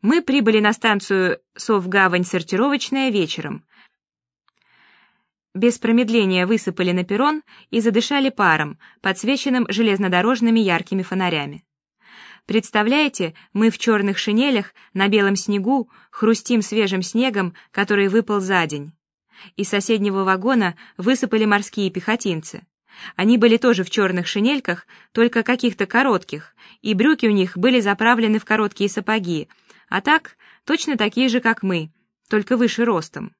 Мы прибыли на станцию Совгавань-сортировочная вечером. Без промедления высыпали на перрон и задышали паром, подсвеченным железнодорожными яркими фонарями. Представляете, мы в черных шинелях на белом снегу хрустим свежим снегом, который выпал за день. Из соседнего вагона высыпали морские пехотинцы. Они были тоже в черных шинельках, только каких-то коротких, и брюки у них были заправлены в короткие сапоги, а так, точно такие же, как мы, только выше ростом.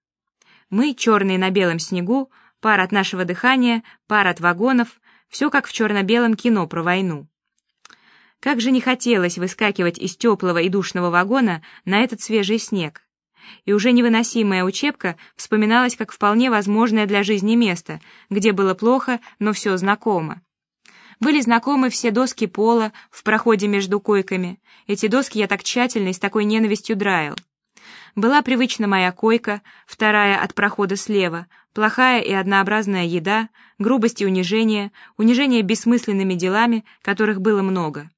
Мы, черные на белом снегу, пар от нашего дыхания, пар от вагонов, все как в черно-белом кино про войну. Как же не хотелось выскакивать из теплого и душного вагона на этот свежий снег. И уже невыносимая учебка вспоминалась как вполне возможное для жизни место, где было плохо, но все знакомо. Были знакомы все доски пола в проходе между койками. Эти доски я так тщательно и с такой ненавистью драил. Была привычна моя койка, вторая от прохода слева, плохая и однообразная еда, грубость и унижение, унижение бессмысленными делами, которых было много.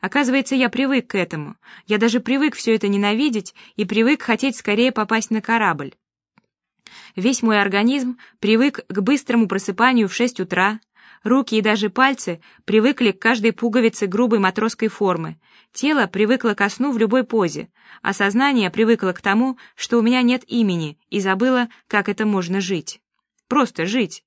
Оказывается, я привык к этому. Я даже привык все это ненавидеть и привык хотеть скорее попасть на корабль. Весь мой организм привык к быстрому просыпанию в шесть утра, Руки и даже пальцы привыкли к каждой пуговице грубой матросской формы. Тело привыкло ко сну в любой позе, а сознание привыкло к тому, что у меня нет имени, и забыло, как это можно жить. Просто жить.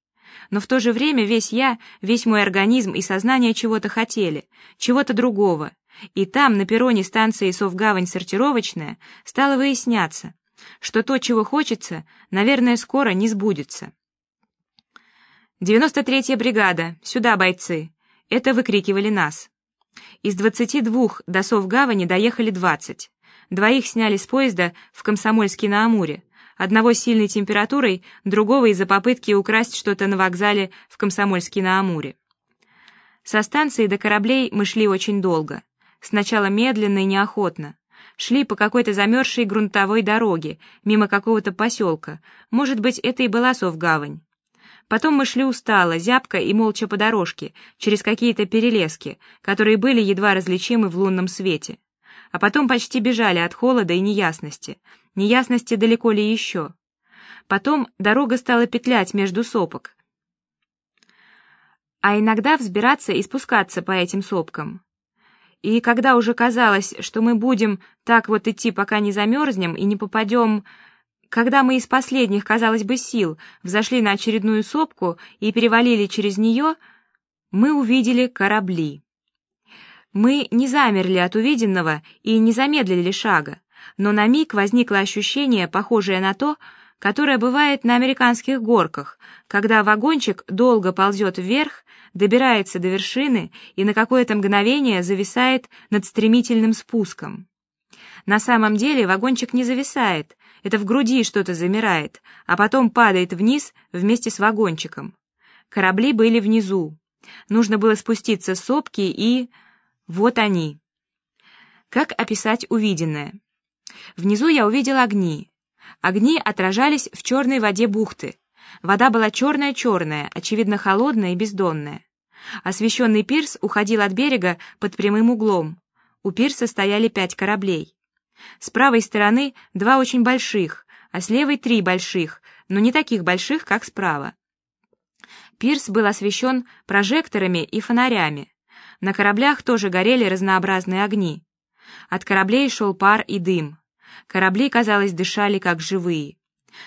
Но в то же время весь я, весь мой организм и сознание чего-то хотели, чего-то другого. И там, на перроне станции Совгавань-сортировочная, стало выясняться, что то, чего хочется, наверное, скоро не сбудется. «Девяносто третья бригада! Сюда, бойцы!» Это выкрикивали нас. Из двадцати двух до Совгавани доехали двадцать. Двоих сняли с поезда в Комсомольске на Амуре. Одного сильной температурой, другого из-за попытки украсть что-то на вокзале в Комсомольске на Амуре. Со станции до кораблей мы шли очень долго. Сначала медленно и неохотно. Шли по какой-то замерзшей грунтовой дороге, мимо какого-то поселка. Может быть, это и была Совгавань. Потом мы шли устало, зябко и молча по дорожке, через какие-то перелески, которые были едва различимы в лунном свете. А потом почти бежали от холода и неясности. Неясности далеко ли еще. Потом дорога стала петлять между сопок. А иногда взбираться и спускаться по этим сопкам. И когда уже казалось, что мы будем так вот идти, пока не замерзнем и не попадем когда мы из последних, казалось бы, сил взошли на очередную сопку и перевалили через нее, мы увидели корабли. Мы не замерли от увиденного и не замедлили шага, но на миг возникло ощущение, похожее на то, которое бывает на американских горках, когда вагончик долго ползет вверх, добирается до вершины и на какое-то мгновение зависает над стремительным спуском. На самом деле вагончик не зависает, это в груди что-то замирает, а потом падает вниз вместе с вагончиком. Корабли были внизу. Нужно было спуститься с сопки и... Вот они. Как описать увиденное? Внизу я увидел огни. Огни отражались в черной воде бухты. Вода была черная-черная, очевидно холодная и бездонная. Освещенный пирс уходил от берега под прямым углом. У пирса стояли пять кораблей. С правой стороны два очень больших, а с левой три больших, но не таких больших, как справа. Пирс был освещен прожекторами и фонарями. На кораблях тоже горели разнообразные огни. От кораблей шел пар и дым. Корабли, казалось, дышали как живые.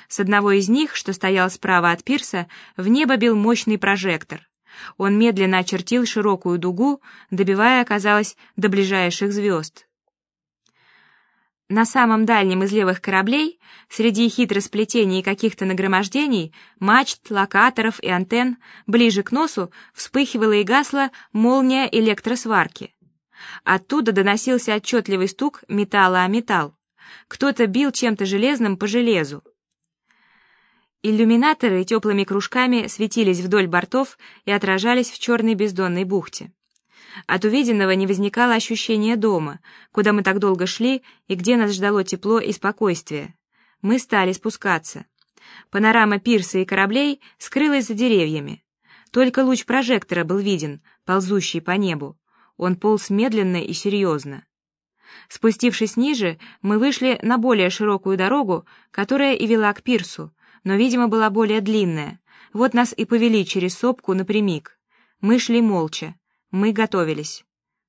С одного из них, что стоял справа от пирса, в небо бил мощный прожектор. Он медленно очертил широкую дугу, добивая, казалось, до ближайших звезд. На самом дальнем из левых кораблей, среди хитросплетений каких-то нагромождений, мачт, локаторов и антенн, ближе к носу вспыхивала и гасла молния электросварки. Оттуда доносился отчетливый стук металла о металл. Кто-то бил чем-то железным по железу. Иллюминаторы теплыми кружками светились вдоль бортов и отражались в черной бездонной бухте. От увиденного не возникало ощущения дома, куда мы так долго шли и где нас ждало тепло и спокойствие. Мы стали спускаться. Панорама пирса и кораблей скрылась за деревьями. Только луч прожектора был виден, ползущий по небу. Он полз медленно и серьезно. Спустившись ниже, мы вышли на более широкую дорогу, которая и вела к пирсу, но, видимо, была более длинная. Вот нас и повели через сопку напрямик. Мы шли молча. Мы готовились.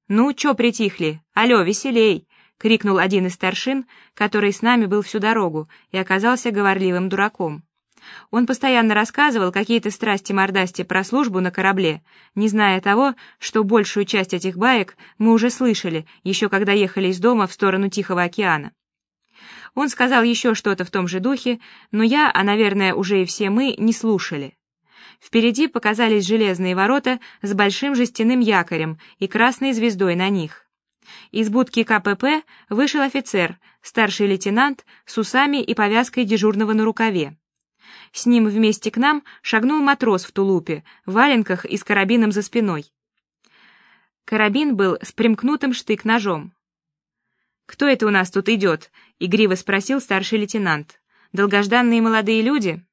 «Ну, чё притихли? Алло, веселей!» — крикнул один из старшин, который с нами был всю дорогу и оказался говорливым дураком. Он постоянно рассказывал какие-то страсти-мордасти про службу на корабле, не зная того, что большую часть этих баек мы уже слышали, еще когда ехали из дома в сторону Тихого океана. Он сказал еще что-то в том же духе, но я, а, наверное, уже и все мы, не слушали. Впереди показались железные ворота с большим жестяным якорем и красной звездой на них. Из будки КПП вышел офицер, старший лейтенант, с усами и повязкой дежурного на рукаве. С ним вместе к нам шагнул матрос в тулупе, в валенках и с карабином за спиной. Карабин был с примкнутым штык-ножом. «Кто это у нас тут идет?» — игриво спросил старший лейтенант. «Долгожданные молодые люди?»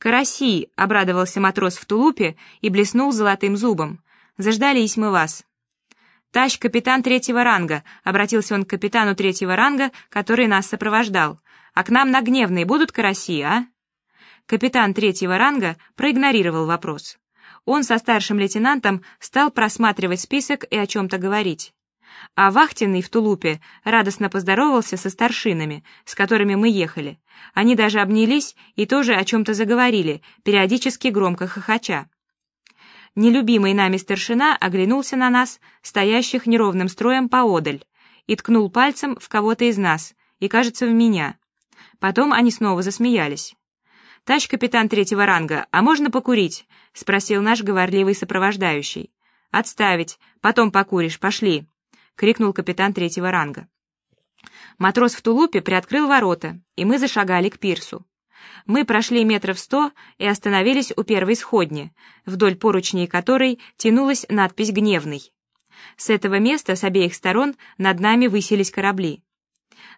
«Караси!» — обрадовался матрос в тулупе и блеснул золотым зубом. «Заждались мы вас!» «Тащ, капитан третьего ранга!» — обратился он к капитану третьего ранга, который нас сопровождал. «А к нам на гневные будут караси, а?» Капитан третьего ранга проигнорировал вопрос. Он со старшим лейтенантом стал просматривать список и о чем-то говорить. А вахтенный в тулупе радостно поздоровался со старшинами, с которыми мы ехали. Они даже обнялись и тоже о чем-то заговорили, периодически громко хохоча. Нелюбимый нами старшина оглянулся на нас, стоящих неровным строем поодаль, и ткнул пальцем в кого-то из нас, и, кажется, в меня. Потом они снова засмеялись. «Тач, капитан третьего ранга, а можно покурить?» — спросил наш говорливый сопровождающий. «Отставить, потом покуришь, пошли!» — крикнул капитан третьего ранга. Матрос в тулупе приоткрыл ворота, и мы зашагали к пирсу. Мы прошли метров сто и остановились у первой сходни, вдоль поручней которой тянулась надпись «Гневный». С этого места с обеих сторон над нами высились корабли.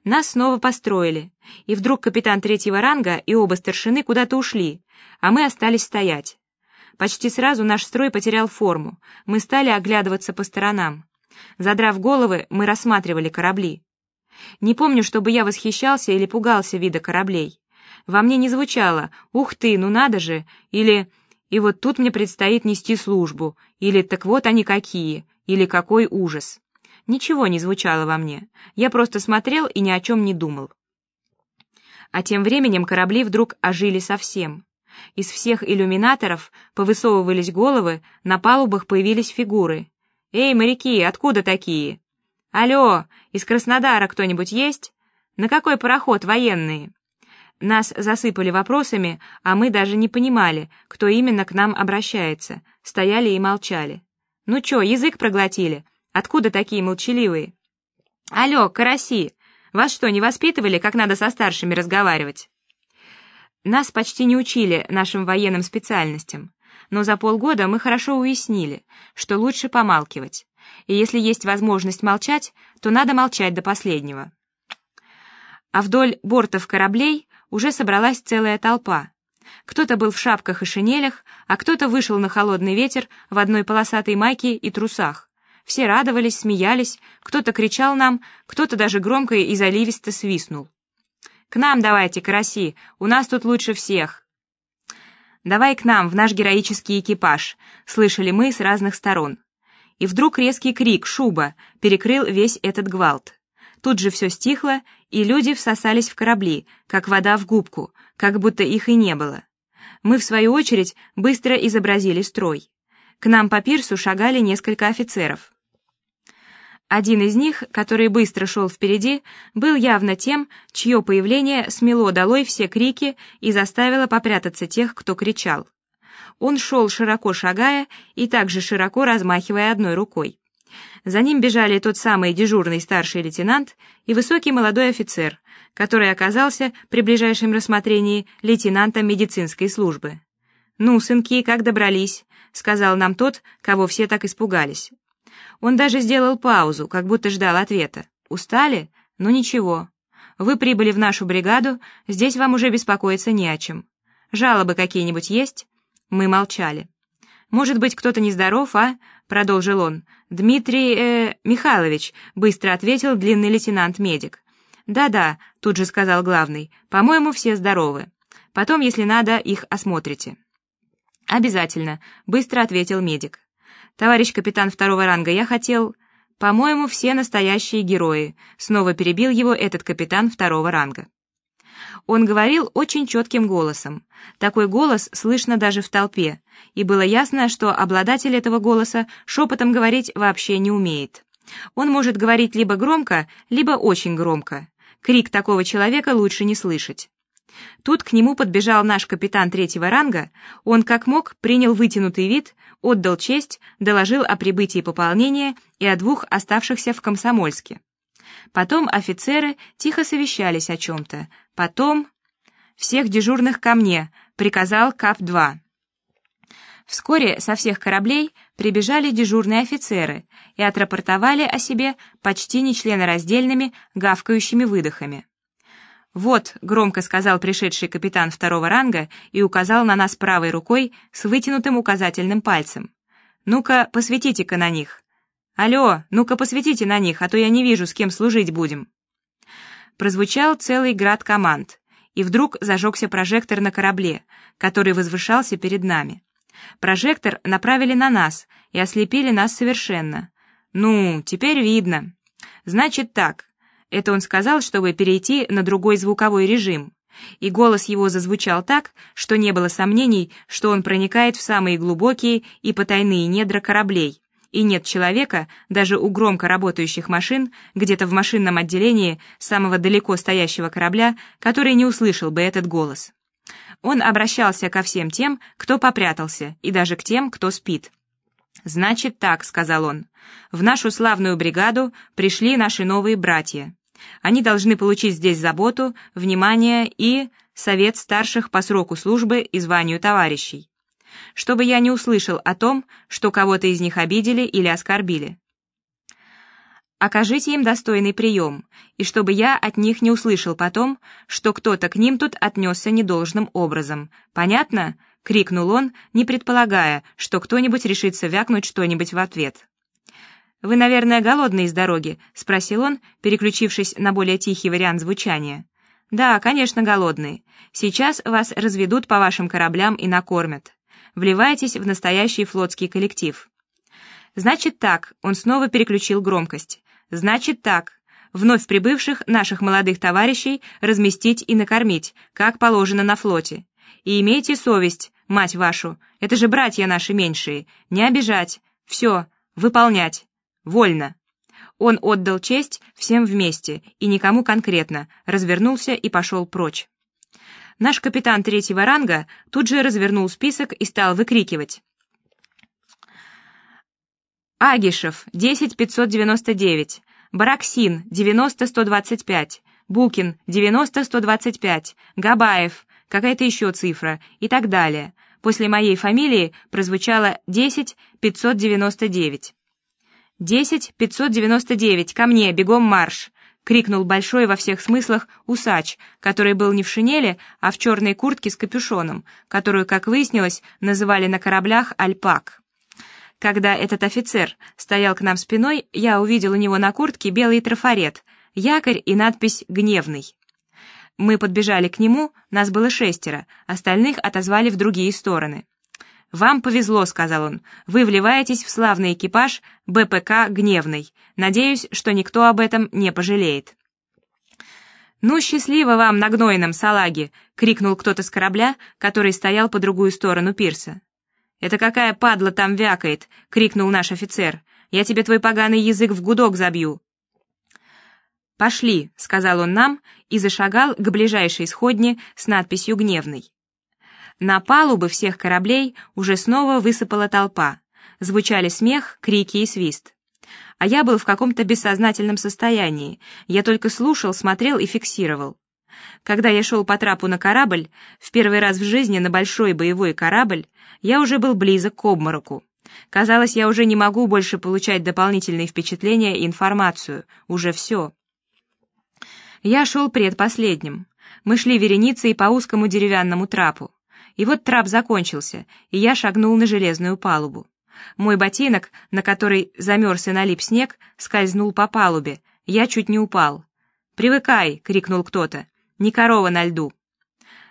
Нас снова построили, и вдруг капитан третьего ранга и оба старшины куда-то ушли, а мы остались стоять. Почти сразу наш строй потерял форму, мы стали оглядываться по сторонам. Задрав головы, мы рассматривали корабли. Не помню, чтобы я восхищался или пугался вида кораблей. Во мне не звучало «Ух ты, ну надо же!» или «И вот тут мне предстоит нести службу», или «Так вот они какие», или «Какой ужас». Ничего не звучало во мне. Я просто смотрел и ни о чем не думал. А тем временем корабли вдруг ожили совсем. Из всех иллюминаторов повысовывались головы, на палубах появились фигуры. «Эй, моряки, откуда такие?» «Алло, из Краснодара кто-нибудь есть? На какой пароход военные?» Нас засыпали вопросами, а мы даже не понимали, кто именно к нам обращается, стояли и молчали. «Ну чё, язык проглотили? Откуда такие молчаливые? Алло, караси, вас что, не воспитывали, как надо со старшими разговаривать? Нас почти не учили нашим военным специальностям, но за полгода мы хорошо уяснили, что лучше помалкивать. И если есть возможность молчать, то надо молчать до последнего. А вдоль бортов кораблей уже собралась целая толпа. Кто-то был в шапках и шинелях, а кто-то вышел на холодный ветер в одной полосатой майке и трусах. Все радовались, смеялись, кто-то кричал нам, кто-то даже громко и заливисто свистнул. «К нам давайте, караси, у нас тут лучше всех!» «Давай к нам, в наш героический экипаж!» — слышали мы с разных сторон. И вдруг резкий крик «Шуба!» перекрыл весь этот гвалт. Тут же все стихло, и люди всосались в корабли, как вода в губку, как будто их и не было. Мы, в свою очередь, быстро изобразили строй. К нам по пирсу шагали несколько офицеров. Один из них, который быстро шел впереди, был явно тем, чье появление смело долой все крики и заставило попрятаться тех, кто кричал. Он шел широко шагая и также широко размахивая одной рукой. За ним бежали тот самый дежурный старший лейтенант и высокий молодой офицер, который оказался при ближайшем рассмотрении лейтенантом медицинской службы. «Ну, сынки, как добрались?» — сказал нам тот, кого все так испугались. Он даже сделал паузу, как будто ждал ответа. «Устали? Ну ничего. Вы прибыли в нашу бригаду, здесь вам уже беспокоиться не о чем. Жалобы какие-нибудь есть?» Мы молчали. «Может быть, кто-то нездоров, а?» — продолжил он. «Дмитрий э, Михайлович», — быстро ответил длинный лейтенант-медик. «Да-да», — тут же сказал главный, — «по-моему, все здоровы. Потом, если надо, их осмотрите». «Обязательно», — быстро ответил медик. «Товарищ капитан второго ранга, я хотел...» «По-моему, все настоящие герои», — снова перебил его этот капитан второго ранга. Он говорил очень четким голосом. Такой голос слышно даже в толпе, и было ясно, что обладатель этого голоса шепотом говорить вообще не умеет. Он может говорить либо громко, либо очень громко. Крик такого человека лучше не слышать. Тут к нему подбежал наш капитан третьего ранга, он как мог принял вытянутый вид, отдал честь, доложил о прибытии пополнения и о двух оставшихся в Комсомольске. Потом офицеры тихо совещались о чем-то. Потом... «Всех дежурных ко мне», — приказал КАП-2. Вскоре со всех кораблей прибежали дежурные офицеры и отрапортовали о себе почти нечленораздельными гавкающими выдохами. «Вот», — громко сказал пришедший капитан второго ранга и указал на нас правой рукой с вытянутым указательным пальцем. «Ну-ка, посветите-ка на них. Алло, ну-ка посветите на них, а то я не вижу, с кем служить будем». Прозвучал целый град команд, и вдруг зажегся прожектор на корабле, который возвышался перед нами. Прожектор направили на нас и ослепили нас совершенно. «Ну, теперь видно. Значит так, это он сказал, чтобы перейти на другой звуковой режим. И голос его зазвучал так, что не было сомнений, что он проникает в самые глубокие и потайные недра кораблей. И нет человека, даже у громко работающих машин, где-то в машинном отделении самого далеко стоящего корабля, который не услышал бы этот голос. Он обращался ко всем тем, кто попрятался, и даже к тем, кто спит. «Значит так», — сказал он, — «в нашу славную бригаду пришли наши новые братья. Они должны получить здесь заботу, внимание и совет старших по сроку службы и званию товарищей. Чтобы я не услышал о том, что кого-то из них обидели или оскорбили. Окажите им достойный прием, и чтобы я от них не услышал потом, что кто-то к ним тут отнесся недолжным образом. Понятно? — крикнул он, не предполагая, что кто-нибудь решится вякнуть что-нибудь в ответ. «Вы, наверное, голодные с дороги?» — спросил он, переключившись на более тихий вариант звучания. «Да, конечно, голодные. Сейчас вас разведут по вашим кораблям и накормят. Вливайтесь в настоящий флотский коллектив». «Значит так», — он снова переключил громкость. «Значит так, вновь прибывших наших молодых товарищей разместить и накормить, как положено на флоте. И имейте совесть, мать вашу, это же братья наши меньшие, не обижать, все, выполнять». Вольно!» Он отдал честь всем вместе и никому конкретно, развернулся и пошел прочь. Наш капитан третьего ранга тут же развернул список и стал выкрикивать. Агишев, 10599, Бараксин, 90-125, Букин, 90-125, Габаев, какая-то еще цифра и так далее. После моей фамилии прозвучало 10-599. «Десять пятьсот девяносто девять, ко мне, бегом марш!» — крикнул большой во всех смыслах усач, который был не в шинели, а в черной куртке с капюшоном, которую, как выяснилось, называли на кораблях «альпак». Когда этот офицер стоял к нам спиной, я увидел у него на куртке белый трафарет, якорь и надпись «Гневный». Мы подбежали к нему, нас было шестеро, остальных отозвали в другие стороны. «Вам повезло», — сказал он. «Вы вливаетесь в славный экипаж БПК «Гневный». Надеюсь, что никто об этом не пожалеет». «Ну, счастливо вам на гнойном салаге!» — крикнул кто-то с корабля, который стоял по другую сторону пирса. «Это какая падла там вякает!» — крикнул наш офицер. «Я тебе твой поганый язык в гудок забью!» «Пошли», — сказал он нам и зашагал к ближайшей сходне с надписью «Гневный». На палубы всех кораблей уже снова высыпала толпа. Звучали смех, крики и свист. А я был в каком-то бессознательном состоянии. Я только слушал, смотрел и фиксировал. Когда я шел по трапу на корабль, в первый раз в жизни на большой боевой корабль, я уже был близок к обмороку. Казалось, я уже не могу больше получать дополнительные впечатления и информацию. Уже все. Я шел предпоследним. Мы шли вереницей по узкому деревянному трапу. И вот трап закончился, и я шагнул на железную палубу. Мой ботинок, на который замерз и налип снег, скользнул по палубе. Я чуть не упал. «Привыкай!» — крикнул кто-то. «Не корова на льду!»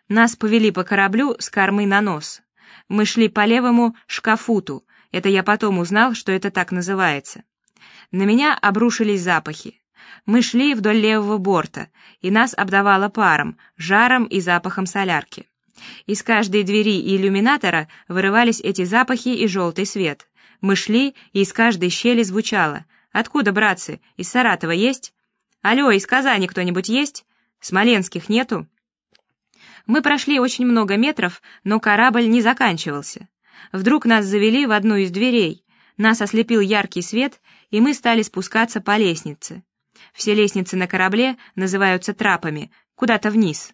Нас повели по кораблю с кормы на нос. Мы шли по левому шкафуту. Это я потом узнал, что это так называется. На меня обрушились запахи. Мы шли вдоль левого борта, и нас обдавало паром, жаром и запахом солярки. Из каждой двери и иллюминатора вырывались эти запахи и желтый свет. Мы шли, и из каждой щели звучало. «Откуда, братцы? Из Саратова есть? Алло, из Казани кто-нибудь есть? Смоленских нету?» Мы прошли очень много метров, но корабль не заканчивался. Вдруг нас завели в одну из дверей. Нас ослепил яркий свет, и мы стали спускаться по лестнице. Все лестницы на корабле называются трапами, куда-то вниз.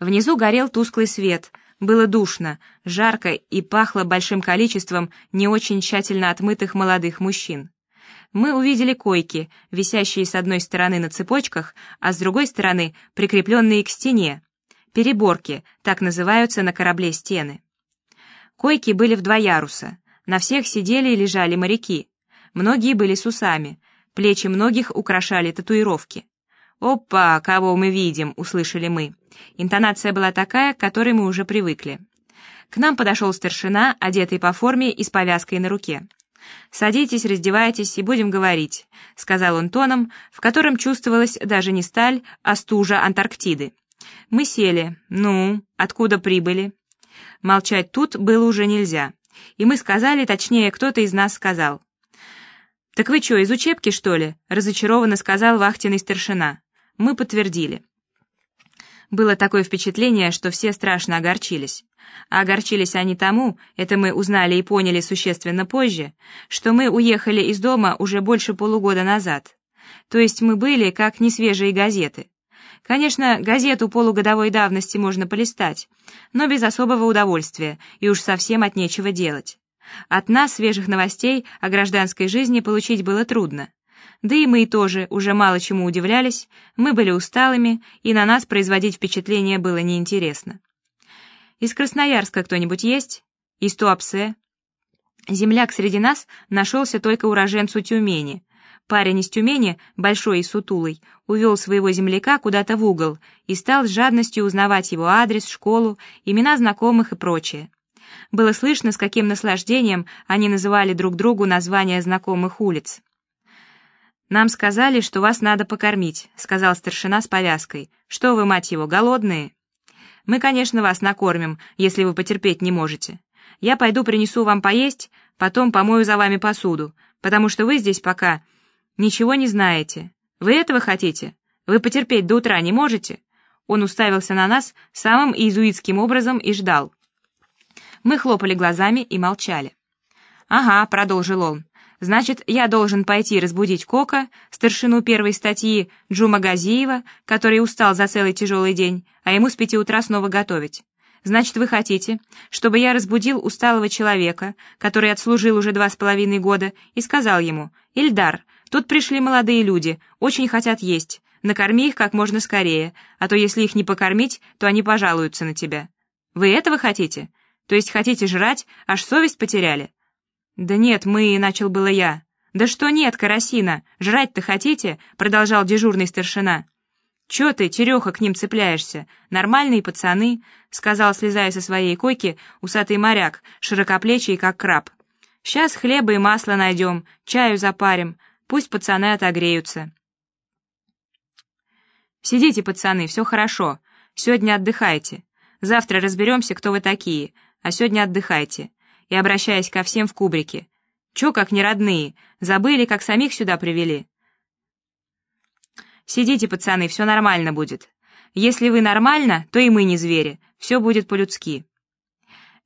Внизу горел тусклый свет, было душно, жарко и пахло большим количеством не очень тщательно отмытых молодых мужчин. Мы увидели койки, висящие с одной стороны на цепочках, а с другой стороны прикрепленные к стене. Переборки, так называются на корабле стены. Койки были в два яруса. На всех сидели и лежали моряки. Многие были с усами, плечи многих украшали татуировки. «Опа, кого мы видим!» — услышали мы. Интонация была такая, к которой мы уже привыкли. К нам подошел старшина, одетый по форме и с повязкой на руке. «Садитесь, раздевайтесь и будем говорить», — сказал он тоном, в котором чувствовалась даже не сталь, а стужа Антарктиды. Мы сели. «Ну, откуда прибыли?» Молчать тут было уже нельзя. И мы сказали, точнее, кто-то из нас сказал. «Так вы что, из учебки, что ли?» — разочарованно сказал вахтенный старшина. Мы подтвердили. Было такое впечатление, что все страшно огорчились. А огорчились они тому, это мы узнали и поняли существенно позже, что мы уехали из дома уже больше полугода назад. То есть мы были как несвежие газеты. Конечно, газету полугодовой давности можно полистать, но без особого удовольствия и уж совсем от нечего делать. От нас свежих новостей о гражданской жизни получить было трудно. Да и мы тоже уже мало чему удивлялись, мы были усталыми, и на нас производить впечатление было неинтересно. Из Красноярска кто-нибудь есть? Из Туапсе? Земляк среди нас нашелся только уроженцу Тюмени. Парень из Тюмени, большой и сутулый, увел своего земляка куда-то в угол и стал с жадностью узнавать его адрес, школу, имена знакомых и прочее. Было слышно, с каким наслаждением они называли друг другу названия знакомых улиц. «Нам сказали, что вас надо покормить», — сказал старшина с повязкой. «Что вы, мать его, голодные?» «Мы, конечно, вас накормим, если вы потерпеть не можете. Я пойду принесу вам поесть, потом помою за вами посуду, потому что вы здесь пока ничего не знаете. Вы этого хотите? Вы потерпеть до утра не можете?» Он уставился на нас самым иезуитским образом и ждал. Мы хлопали глазами и молчали. «Ага», — продолжил он, Значит, я должен пойти разбудить Кока, старшину первой статьи Джума Газиева, который устал за целый тяжелый день, а ему с пяти утра снова готовить. Значит, вы хотите, чтобы я разбудил усталого человека, который отслужил уже два с половиной года, и сказал ему, «Ильдар, тут пришли молодые люди, очень хотят есть, накорми их как можно скорее, а то если их не покормить, то они пожалуются на тебя». Вы этого хотите? То есть хотите жрать, аж совесть потеряли? «Да нет, мы...» — начал было я. «Да что нет, Карасина, жрать-то хотите?» — продолжал дежурный старшина. «Чё ты, Тереха, к ним цепляешься? Нормальные пацаны», — сказал, слезая со своей койки, усатый моряк, широкоплечий, как краб. «Сейчас хлеба и масло найдем, чаю запарим, пусть пацаны отогреются». «Сидите, пацаны, все хорошо. Сегодня отдыхайте. Завтра разберемся, кто вы такие, а сегодня отдыхайте и обращаясь ко всем в кубрике. «Чё, как не родные? Забыли, как самих сюда привели?» «Сидите, пацаны, все нормально будет. Если вы нормально, то и мы не звери, все будет по-людски».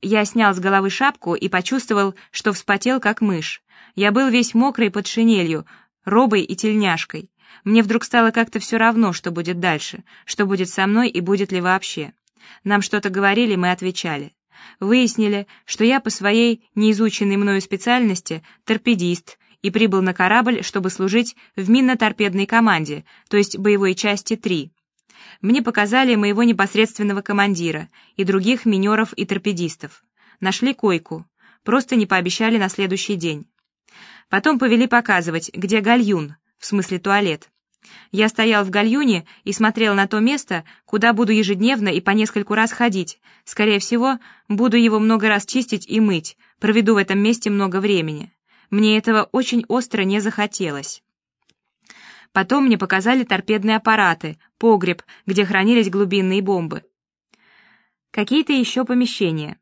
Я снял с головы шапку и почувствовал, что вспотел, как мышь. Я был весь мокрый под шинелью, робой и тельняшкой. Мне вдруг стало как-то все равно, что будет дальше, что будет со мной и будет ли вообще. Нам что-то говорили, мы отвечали. Выяснили, что я по своей неизученной мною специальности торпедист и прибыл на корабль, чтобы служить в минно-торпедной команде, то есть боевой части 3. Мне показали моего непосредственного командира и других минеров и торпедистов. Нашли койку, просто не пообещали на следующий день. Потом повели показывать, где гальюн, в смысле туалет. Я стоял в гальюне и смотрел на то место, куда буду ежедневно и по нескольку раз ходить. Скорее всего, буду его много раз чистить и мыть, проведу в этом месте много времени. Мне этого очень остро не захотелось. Потом мне показали торпедные аппараты, погреб, где хранились глубинные бомбы. Какие-то еще помещения.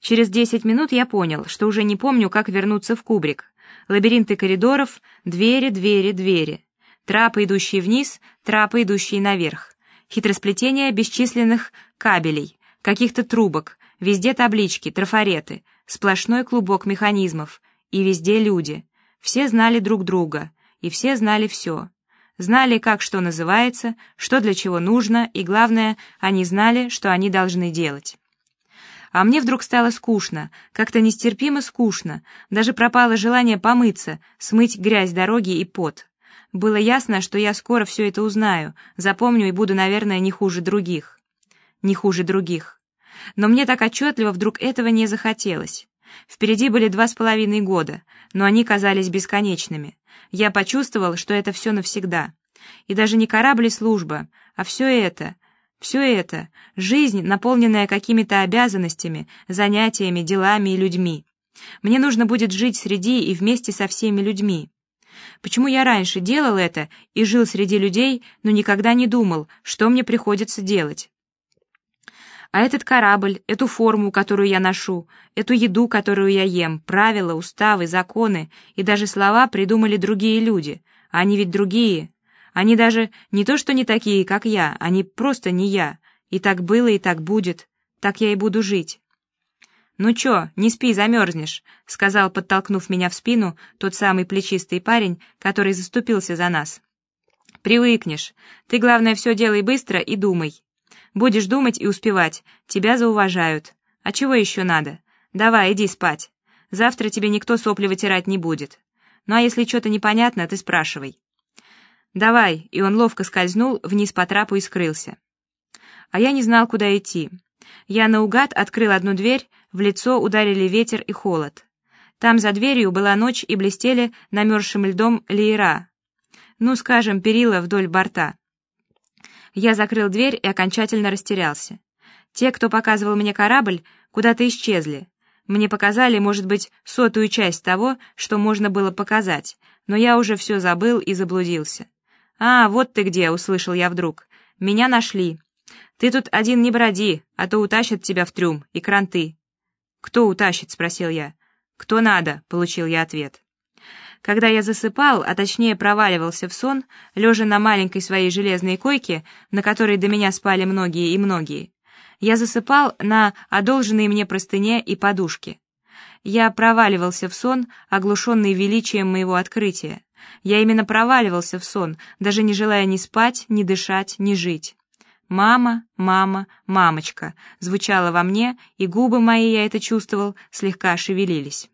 Через 10 минут я понял, что уже не помню, как вернуться в кубрик. Лабиринты коридоров, двери, двери, двери. Трапы, идущие вниз, трапы, идущие наверх. Хитросплетение бесчисленных кабелей, каких-то трубок, везде таблички, трафареты, сплошной клубок механизмов, и везде люди. Все знали друг друга, и все знали все знали, как что называется, что для чего нужно, и, главное, они знали, что они должны делать. А мне вдруг стало скучно, как-то нестерпимо скучно, даже пропало желание помыться, смыть грязь дороги и пот. Было ясно, что я скоро все это узнаю, запомню и буду, наверное, не хуже других. Не хуже других. Но мне так отчетливо вдруг этого не захотелось. Впереди были два с половиной года, но они казались бесконечными. Я почувствовал, что это все навсегда. И даже не корабль и служба, а все это, все это, жизнь, наполненная какими-то обязанностями, занятиями, делами и людьми. Мне нужно будет жить среди и вместе со всеми людьми. Почему я раньше делал это и жил среди людей, но никогда не думал, что мне приходится делать? А этот корабль, эту форму, которую я ношу, эту еду, которую я ем, правила, уставы, законы и даже слова придумали другие люди. Они ведь другие. Они даже не то что не такие, как я, они просто не я. И так было, и так будет. Так я и буду жить. «Ну чё, не спи, замерзнешь», — сказал, подтолкнув меня в спину, тот самый плечистый парень, который заступился за нас. «Привыкнешь. Ты, главное, все делай быстро и думай. Будешь думать и успевать, тебя зауважают. А чего еще надо? Давай, иди спать. Завтра тебе никто сопли вытирать не будет. Ну а если что-то непонятно, ты спрашивай. Давай, и он ловко скользнул вниз по трапу и скрылся. А я не знал, куда идти. Я наугад открыл одну дверь, в лицо ударили ветер и холод. Там за дверью была ночь и блестели намерзшим льдом леера. Ну, скажем, перила вдоль борта. Я закрыл дверь и окончательно растерялся. Те, кто показывал мне корабль, куда-то исчезли. Мне показали, может быть, сотую часть того, что можно было показать, но я уже все забыл и заблудился. «А, вот ты где!» — услышал я вдруг. «Меня нашли. Ты тут один не броди, а то утащат тебя в трюм и кранты». «Кто утащит?» — спросил я. «Кто надо?» — получил я ответ. Когда я засыпал, а точнее проваливался в сон, лежа на маленькой своей железной койке, на которой до меня спали многие и многие, я засыпал на одолженной мне простыне и подушке. Я проваливался в сон, оглушенный величием моего открытия. Я именно проваливался в сон, даже не желая ни спать, ни дышать, ни жить. «Мама, мама, мамочка» звучало во мне, и губы мои, я это чувствовал, слегка шевелились.